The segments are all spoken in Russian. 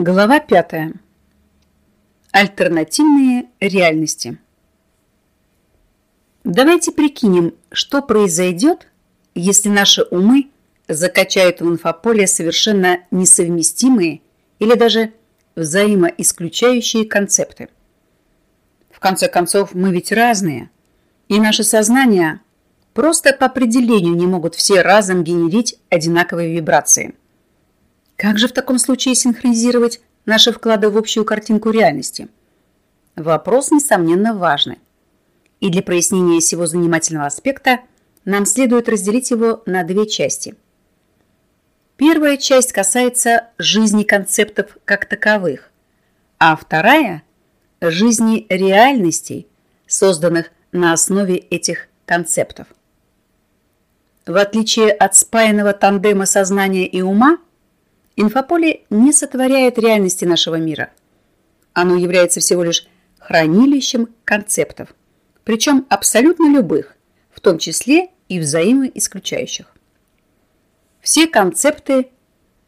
Глава пятая. Альтернативные реальности. Давайте прикинем, что произойдет, если наши умы закачают в инфополе совершенно несовместимые или даже взаимоисключающие концепты. В конце концов, мы ведь разные, и наше сознание просто по определению не могут все разом генерить одинаковые вибрации. Как же в таком случае синхронизировать наши вклады в общую картинку реальности? Вопрос, несомненно, важный. И для прояснения всего занимательного аспекта нам следует разделить его на две части. Первая часть касается жизни концептов как таковых, а вторая – жизни реальностей, созданных на основе этих концептов. В отличие от спаянного тандема сознания и ума, инфополе не сотворяет реальности нашего мира. Оно является всего лишь хранилищем концептов, причем абсолютно любых, в том числе и взаимоисключающих. Все концепты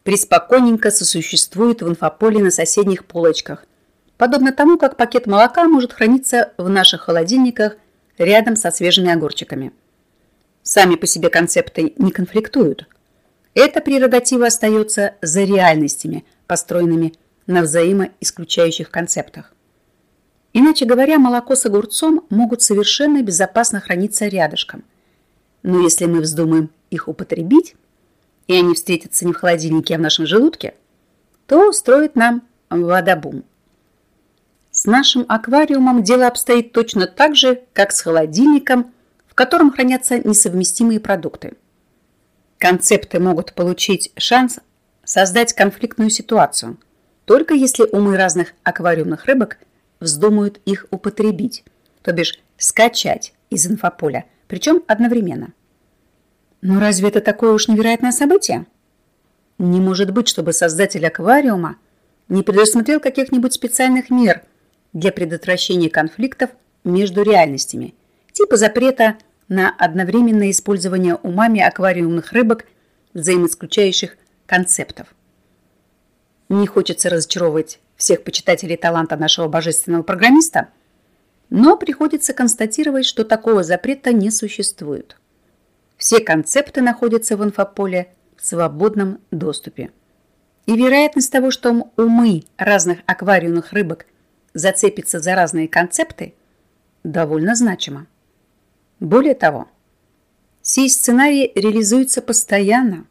преспокойненько сосуществуют в инфополе на соседних полочках, подобно тому, как пакет молока может храниться в наших холодильниках рядом со свежими огурчиками. Сами по себе концепты не конфликтуют. Эта прерогатива остается за реальностями, построенными на взаимоисключающих концептах. Иначе говоря, молоко с огурцом могут совершенно безопасно храниться рядышком. Но если мы вздумаем их употребить, и они встретятся не в холодильнике, а в нашем желудке, то устроит нам водобум. С нашим аквариумом дело обстоит точно так же, как с холодильником, в котором хранятся несовместимые продукты. Концепты могут получить шанс создать конфликтную ситуацию, только если умы разных аквариумных рыбок вздумают их употребить, то бишь скачать из инфополя, причем одновременно. Но разве это такое уж невероятное событие? Не может быть, чтобы создатель аквариума не предусмотрел каких-нибудь специальных мер для предотвращения конфликтов между реальностями, типа запрета на одновременное использование умами аквариумных рыбок взаимоисключающих концептов. Не хочется разочаровывать всех почитателей таланта нашего божественного программиста, но приходится констатировать, что такого запрета не существует. Все концепты находятся в инфополе в свободном доступе. И вероятность того, что умы разных аквариумных рыбок зацепятся за разные концепты, довольно значима. Более того, сей сценарий реализуется постоянно.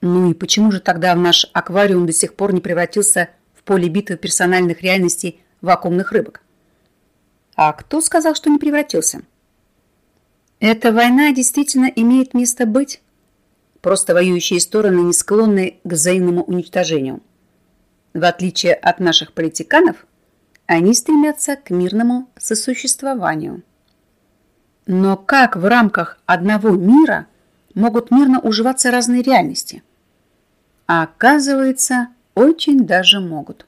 Ну и почему же тогда в наш аквариум до сих пор не превратился в поле битвы персональных реальностей вакуумных рыбок? А кто сказал, что не превратился? Эта война действительно имеет место быть. Просто воюющие стороны не склонны к взаимному уничтожению. В отличие от наших политиканов, они стремятся к мирному сосуществованию. Но как в рамках одного мира могут мирно уживаться разные реальности? А оказывается, очень даже могут.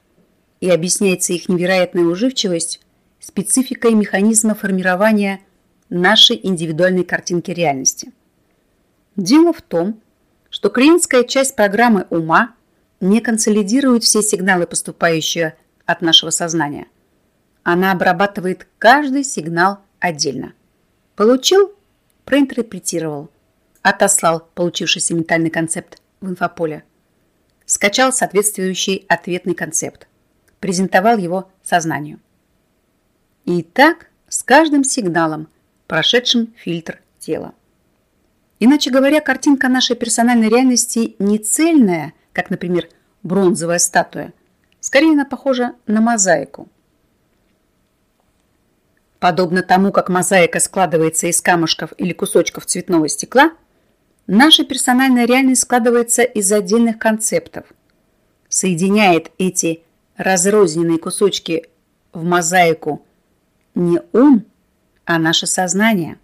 И объясняется их невероятная уживчивость спецификой механизма формирования нашей индивидуальной картинки реальности. Дело в том, что клиентская часть программы ума не консолидирует все сигналы, поступающие от нашего сознания. Она обрабатывает каждый сигнал отдельно. Получил – проинтерпретировал, отослал получившийся ментальный концепт в инфополе, скачал соответствующий ответный концепт, презентовал его сознанию. И так с каждым сигналом – прошедшим фильтр тела. Иначе говоря, картинка нашей персональной реальности не цельная, как, например, бронзовая статуя. Скорее она похожа на мозаику. Подобно тому, как мозаика складывается из камушков или кусочков цветного стекла, наша персональная реальность складывается из отдельных концептов. Соединяет эти разрозненные кусочки в мозаику не ум, а наше сознание.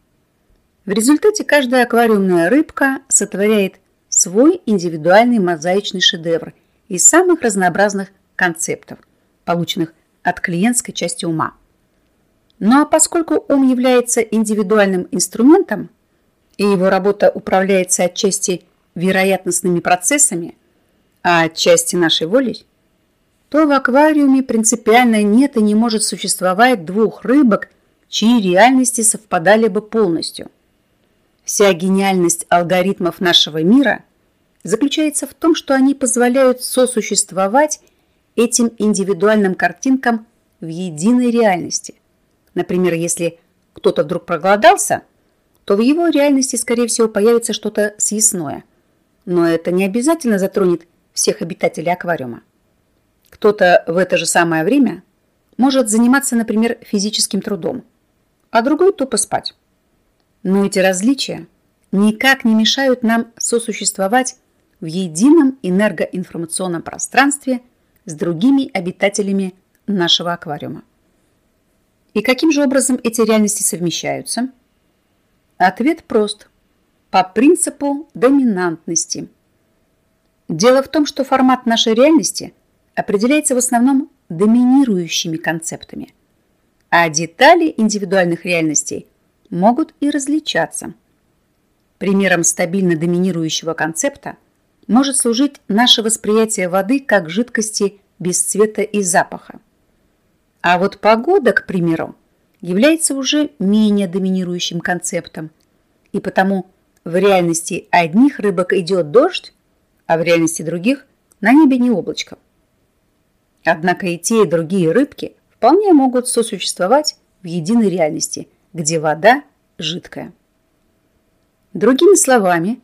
В результате каждая аквариумная рыбка сотворяет свой индивидуальный мозаичный шедевр из самых разнообразных концептов, полученных от клиентской части ума. Ну а поскольку ум является индивидуальным инструментом, и его работа управляется отчасти вероятностными процессами, а отчасти нашей волей, то в аквариуме принципиально нет и не может существовать двух рыбок, чьи реальности совпадали бы полностью. Вся гениальность алгоритмов нашего мира заключается в том, что они позволяют сосуществовать этим индивидуальным картинкам в единой реальности. Например, если кто-то вдруг проголодался, то в его реальности, скорее всего, появится что-то съестное. Но это не обязательно затронет всех обитателей аквариума. Кто-то в это же самое время может заниматься, например, физическим трудом, а другой тупо спать. Но эти различия никак не мешают нам сосуществовать в едином энергоинформационном пространстве с другими обитателями нашего аквариума. И каким же образом эти реальности совмещаются? Ответ прост. По принципу доминантности. Дело в том, что формат нашей реальности определяется в основном доминирующими концептами, а детали индивидуальных реальностей могут и различаться. Примером стабильно доминирующего концепта может служить наше восприятие воды как жидкости без цвета и запаха. А вот погода, к примеру, является уже менее доминирующим концептом, и потому в реальности одних рыбок идет дождь, а в реальности других на небе не облачко. Однако и те, и другие рыбки вполне могут сосуществовать в единой реальности, где вода жидкая. Другими словами,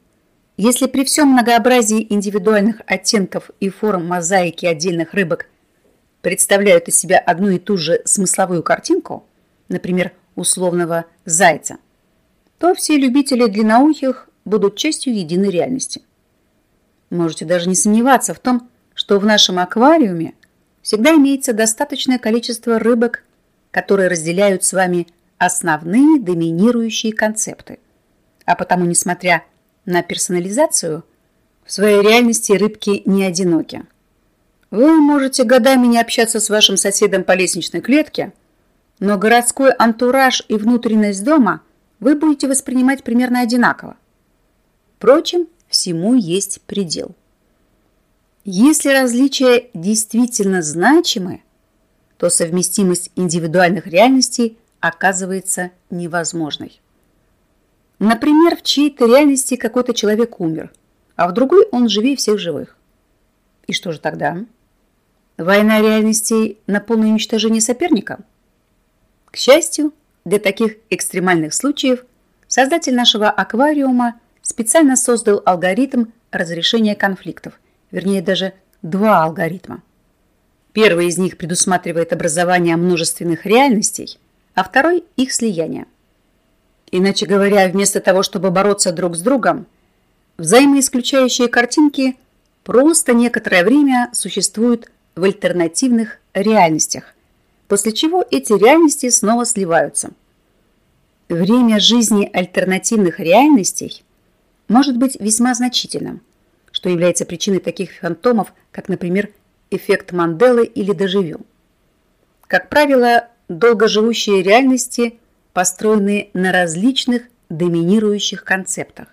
если при всем многообразии индивидуальных оттенков и форм мозаики отдельных рыбок представляют из себя одну и ту же смысловую картинку, например, условного зайца, то все любители длинноухих будут частью единой реальности. Можете даже не сомневаться в том, что в нашем аквариуме всегда имеется достаточное количество рыбок, которые разделяют с вами основные доминирующие концепты. А потому, несмотря на персонализацию, в своей реальности рыбки не одиноки. Вы можете годами не общаться с вашим соседом по лестничной клетке, но городской антураж и внутренность дома вы будете воспринимать примерно одинаково. Впрочем, всему есть предел. Если различия действительно значимы, то совместимость индивидуальных реальностей оказывается невозможной. Например, в чьей-то реальности какой-то человек умер, а в другой он живее всех живых. И что же тогда? Война реальностей на полное уничтожение соперника? К счастью, для таких экстремальных случаев создатель нашего аквариума специально создал алгоритм разрешения конфликтов, вернее даже два алгоритма. Первый из них предусматривает образование множественных реальностей, а второй – их слияние. Иначе говоря, вместо того, чтобы бороться друг с другом, взаимоисключающие картинки просто некоторое время существуют в альтернативных реальностях, после чего эти реальности снова сливаются. Время жизни альтернативных реальностей может быть весьма значительным, что является причиной таких фантомов, как, например, эффект Манделы или дежавю. Как правило, долгоживущие реальности построены на различных доминирующих концептах.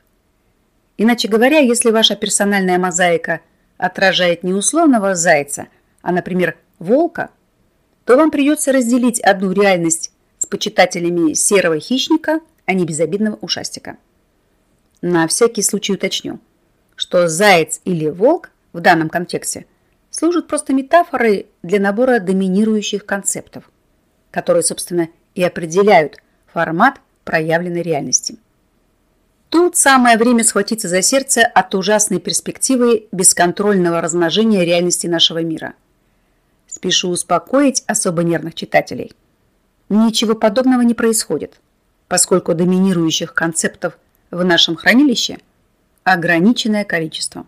Иначе говоря, если ваша персональная мозаика отражает не условного зайца, а, например, волка, то вам придется разделить одну реальность с почитателями серого хищника, а не безобидного ушастика. На всякий случай уточню, что заяц или волк в данном контексте служат просто метафорой для набора доминирующих концептов, которые, собственно, и определяют формат проявленной реальности. Тут самое время схватиться за сердце от ужасной перспективы бесконтрольного размножения реальности нашего мира – Спешу успокоить особо нервных читателей. Ничего подобного не происходит, поскольку доминирующих концептов в нашем хранилище ограниченное количество.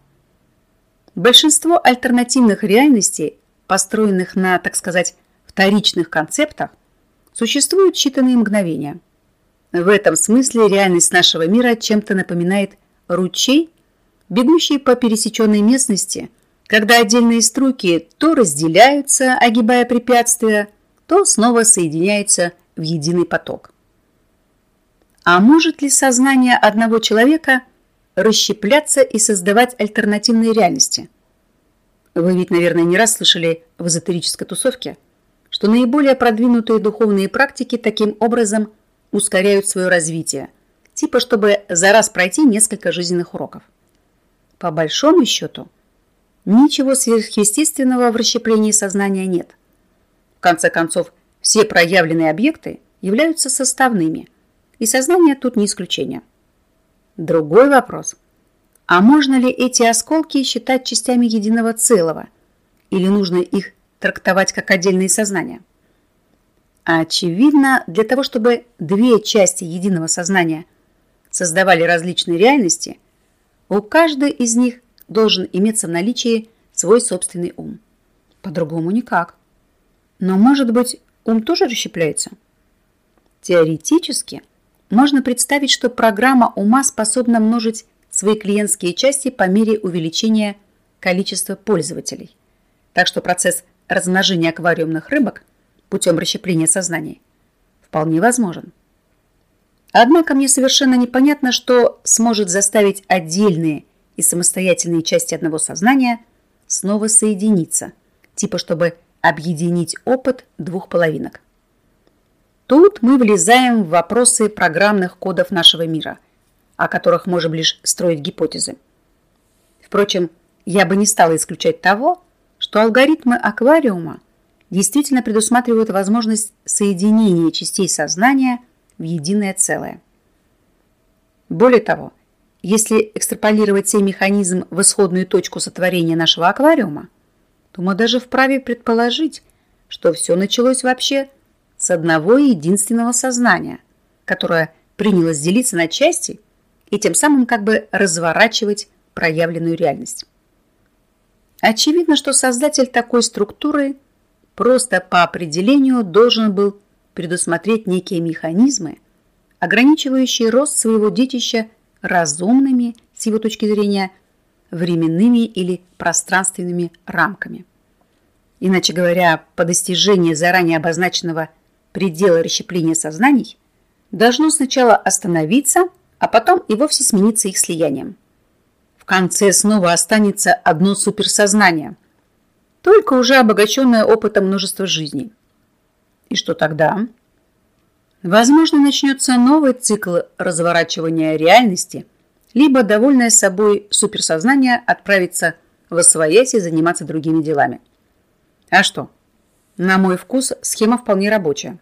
Большинство альтернативных реальностей, построенных на, так сказать, вторичных концептах, существуют считанные мгновения. В этом смысле реальность нашего мира чем-то напоминает ручей, бегущий по пересеченной местности – когда отдельные струйки то разделяются, огибая препятствия, то снова соединяются в единый поток. А может ли сознание одного человека расщепляться и создавать альтернативные реальности? Вы ведь, наверное, не раз слышали в эзотерической тусовке, что наиболее продвинутые духовные практики таким образом ускоряют свое развитие, типа чтобы за раз пройти несколько жизненных уроков. По большому счету, ничего сверхъестественного в расщеплении сознания нет. В конце концов, все проявленные объекты являются составными, и сознание тут не исключение. Другой вопрос. А можно ли эти осколки считать частями единого целого? Или нужно их трактовать как отдельные сознания? Очевидно, для того, чтобы две части единого сознания создавали различные реальности, у каждой из них должен иметься в наличии свой собственный ум. По-другому никак. Но, может быть, ум тоже расщепляется? Теоретически – можно представить, что программа ума способна множить свои клиентские части по мере увеличения количества пользователей. Так что процесс размножения аквариумных рыбок путем расщепления сознаний вполне возможен. Однако мне совершенно непонятно, что сможет заставить отдельные и самостоятельные части одного сознания снова соединиться, типа чтобы объединить опыт двух половинок. Тут мы влезаем в вопросы программных кодов нашего мира, о которых можем лишь строить гипотезы. Впрочем, я бы не стала исключать того, что алгоритмы аквариума действительно предусматривают возможность соединения частей сознания в единое целое. Более того, если экстраполировать сей механизм в исходную точку сотворения нашего аквариума, то мы даже вправе предположить, что все началось вообще с одного единственного сознания, которое принялось делиться на части и тем самым как бы разворачивать проявленную реальность. Очевидно, что создатель такой структуры просто по определению должен был предусмотреть некие механизмы, ограничивающие рост своего детища разумными, с его точки зрения, временными или пространственными рамками. Иначе говоря, по достижении заранее обозначенного предела расщепления сознаний должно сначала остановиться, а потом и вовсе смениться их слиянием. В конце снова останется одно суперсознание, только уже обогащенное опытом множества жизней. И что тогда? Возможно, начнется новый цикл разворачивания реальности, либо довольное собой суперсознание отправится в освоясь и заниматься другими делами. А что? На мой вкус схема вполне рабочая.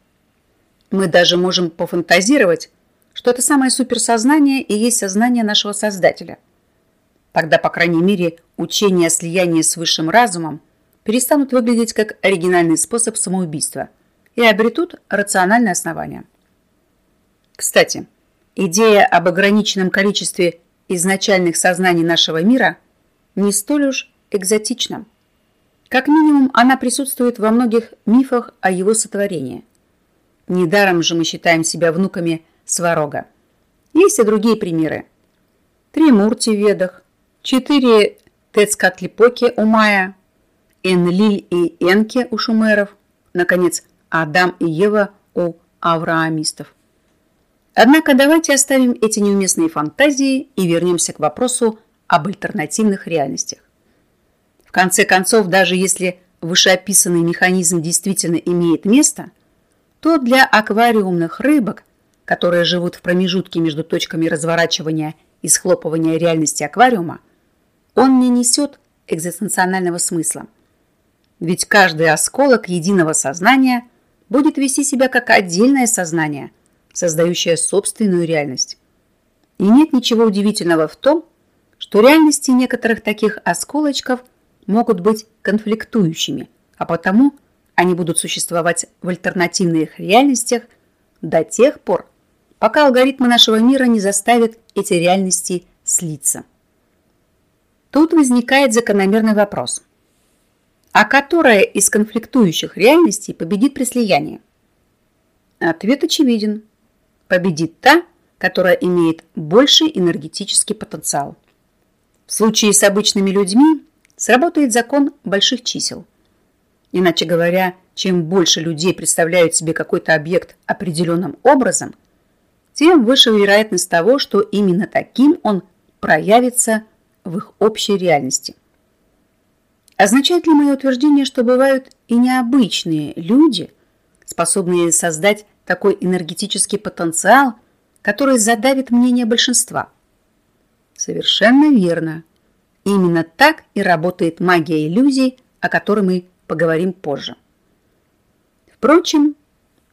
Мы даже можем пофантазировать, что это самое суперсознание и есть сознание нашего Создателя. Тогда, по крайней мере, учения о слиянии с высшим разумом перестанут выглядеть как оригинальный способ самоубийства и обретут рациональное основание. Кстати, идея об ограниченном количестве изначальных сознаний нашего мира не столь уж экзотична. Как минимум, она присутствует во многих мифах о его сотворении. Недаром же мы считаем себя внуками Сварога. Есть и другие примеры. Три Мурти в Ведах, четыре Тецкатлипоки у Майя, Энлиль и Энке у шумеров, наконец, Адам и Ева у авраамистов. Однако давайте оставим эти неуместные фантазии и вернемся к вопросу об альтернативных реальностях конце концов, даже если вышеописанный механизм действительно имеет место, то для аквариумных рыбок, которые живут в промежутке между точками разворачивания и схлопывания реальности аквариума, он не несет экзистенционального смысла. Ведь каждый осколок единого сознания будет вести себя как отдельное сознание, создающее собственную реальность. И нет ничего удивительного в том, что реальности некоторых таких осколочков – могут быть конфликтующими, а потому они будут существовать в альтернативных реальностях до тех пор, пока алгоритмы нашего мира не заставят эти реальности слиться. Тут возникает закономерный вопрос. А которая из конфликтующих реальностей победит при слиянии? Ответ очевиден. Победит та, которая имеет больший энергетический потенциал. В случае с обычными людьми сработает закон больших чисел. Иначе говоря, чем больше людей представляют себе какой-то объект определенным образом, тем выше вероятность того, что именно таким он проявится в их общей реальности. Означает ли мое утверждение, что бывают и необычные люди, способные создать такой энергетический потенциал, который задавит мнение большинства? Совершенно верно. Именно так и работает магия иллюзий, о которой мы поговорим позже. Впрочем,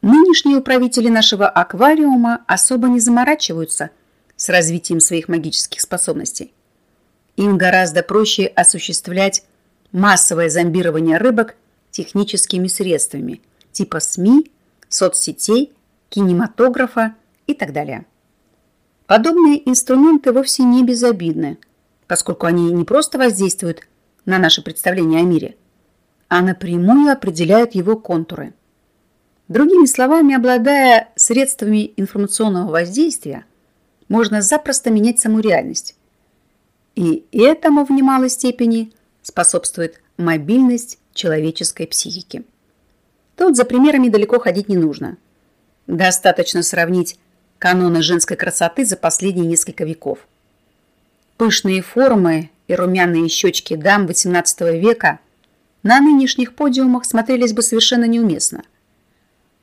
нынешние управители нашего аквариума особо не заморачиваются с развитием своих магических способностей. Им гораздо проще осуществлять массовое зомбирование рыбок техническими средствами типа СМИ, соцсетей, кинематографа и так далее. Подобные инструменты вовсе не безобидны, поскольку они не просто воздействуют на наше представление о мире, а напрямую определяют его контуры. Другими словами, обладая средствами информационного воздействия, можно запросто менять саму реальность. И этому в немалой степени – способствует мобильность человеческой психики. Тут за примерами далеко ходить не нужно. Достаточно сравнить каноны женской красоты за последние несколько веков. Пышные формы и румяные щечки дам XVIII века на нынешних подиумах смотрелись бы совершенно неуместно.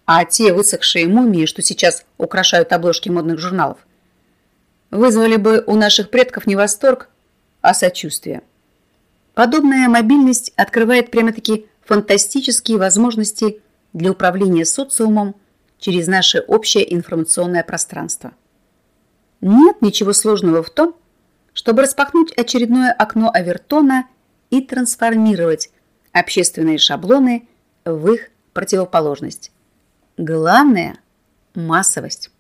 А те высохшие мумии, что сейчас украшают обложки модных журналов, вызвали бы у наших предков не восторг, а сочувствие. Подобная мобильность открывает прямо-таки фантастические возможности для управления социумом через наше общее информационное пространство. Нет ничего сложного в том, чтобы распахнуть очередное окно Авертона и трансформировать общественные шаблоны в их противоположность. Главное – массовость.